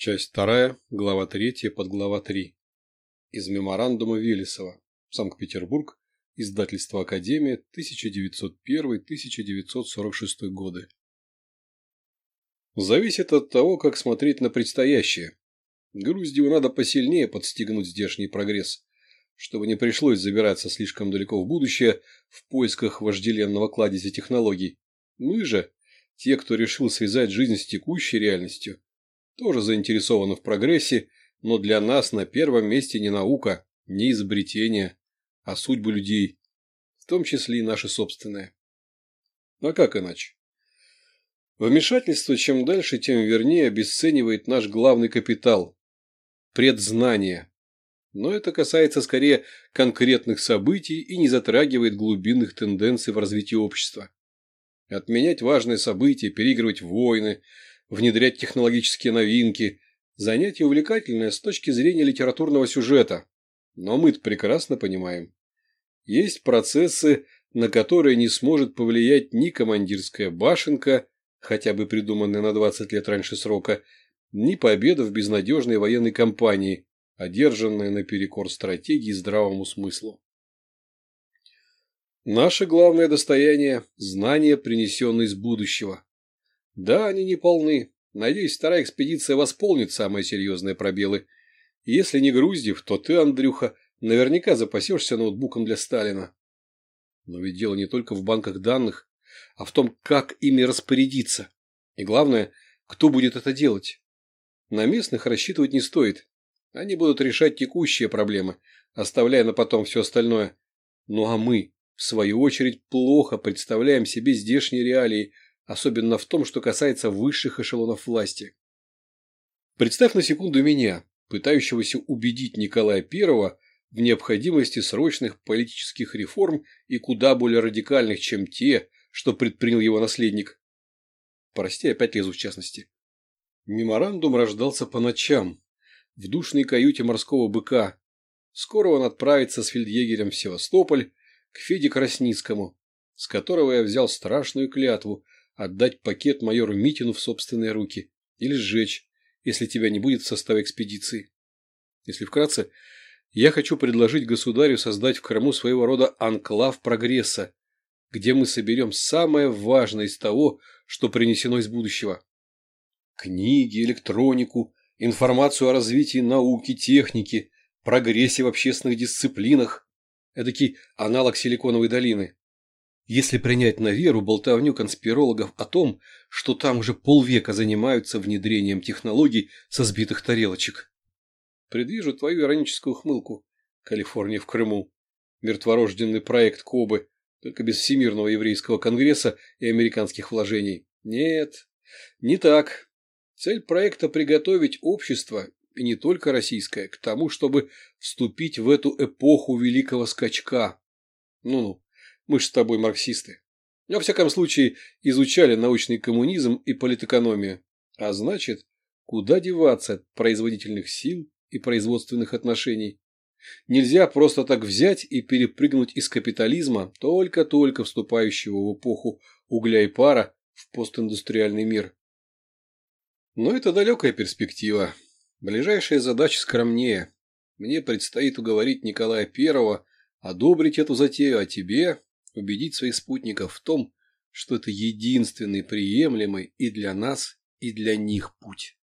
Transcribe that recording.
Часть вторая, глава третья, подглава три. Из меморандума Велесова. Санкт-Петербург. Издательство Академия, 1901-1946 годы. Зависит от того, как смотреть на предстоящее. Груздеву надо посильнее подстегнуть здешний прогресс, чтобы не пришлось забираться слишком далеко в будущее в поисках вожделенного кладезя технологий. Мы же, те, кто решил связать жизнь с текущей реальностью, тоже заинтересованы в прогрессе, но для нас на первом месте не наука, не изобретение, а судьбы людей, в том числе и наши собственные. А как иначе? Вмешательство чем дальше, тем вернее обесценивает наш главный капитал – предзнание. Но это касается скорее конкретных событий и не затрагивает глубинных тенденций в развитии общества. Отменять важные события, переигрывать войны – внедрять технологические новинки. Занятие увлекательное с точки зрения литературного сюжета. Но мы прекрасно понимаем. Есть процессы, на которые не сможет повлиять ни командирская башенка, хотя бы придуманная на 20 лет раньше срока, ни победа в безнадежной военной кампании, одержанная наперекор стратегии и здравому смыслу. Наше главное достояние – знания, принесенные из будущего. Да, они не полны. Надеюсь, вторая экспедиция восполнит самые серьезные пробелы. Если не Груздев, то ты, Андрюха, наверняка запасешься ноутбуком для Сталина. Но ведь дело не только в банках данных, а в том, как ими распорядиться. И главное, кто будет это делать. На местных рассчитывать не стоит. Они будут решать текущие проблемы, оставляя на потом все остальное. Ну а мы, в свою очередь, плохо представляем себе здешние реалии – особенно в том, что касается высших эшелонов власти. Представь на секунду меня, пытающегося убедить Николая I в необходимости срочных политических реформ и куда более радикальных, чем те, что предпринял его наследник. Прости, опять лезу в частности. Меморандум рождался по ночам, в душной каюте морского быка. Скоро он отправится с фельдъегерем в Севастополь к Феде Красницкому, с которого я взял страшную клятву – отдать пакет майору Митину в собственные руки или сжечь, если тебя не будет в составе экспедиции. Если вкратце, я хочу предложить государю создать в Крыму своего рода анклав прогресса, где мы соберем самое важное из того, что принесено из будущего. Книги, электронику, информацию о развитии науки, техники, прогрессе в общественных дисциплинах. Эдакий аналог Силиконовой долины. Если принять на веру болтовню конспирологов о том, что там уже полвека занимаются внедрением технологий со сбитых тарелочек. Предвижу твою ироническую хмылку. Калифорния в Крыму. Мертворожденный проект Кобы, только без Всемирного еврейского конгресса и американских вложений. Нет, не так. Цель проекта – приготовить общество, и не только российское, к тому, чтобы вступить в эту эпоху великого скачка. Ну-ну. Мы ж с тобой марксисты. Во всяком случае, изучали научный коммунизм и политэкономию. А значит, куда деваться от производительных сил и производственных отношений? Нельзя просто так взять и перепрыгнуть из капитализма, только-только вступающего в эпоху угля и пара, в постиндустриальный мир. Но это далекая перспектива. Ближайшая задача скромнее. Мне предстоит уговорить Николая Первого одобрить эту затею, а тебе убедить своих спутников в том, что это единственный приемлемый и для нас, и для них путь.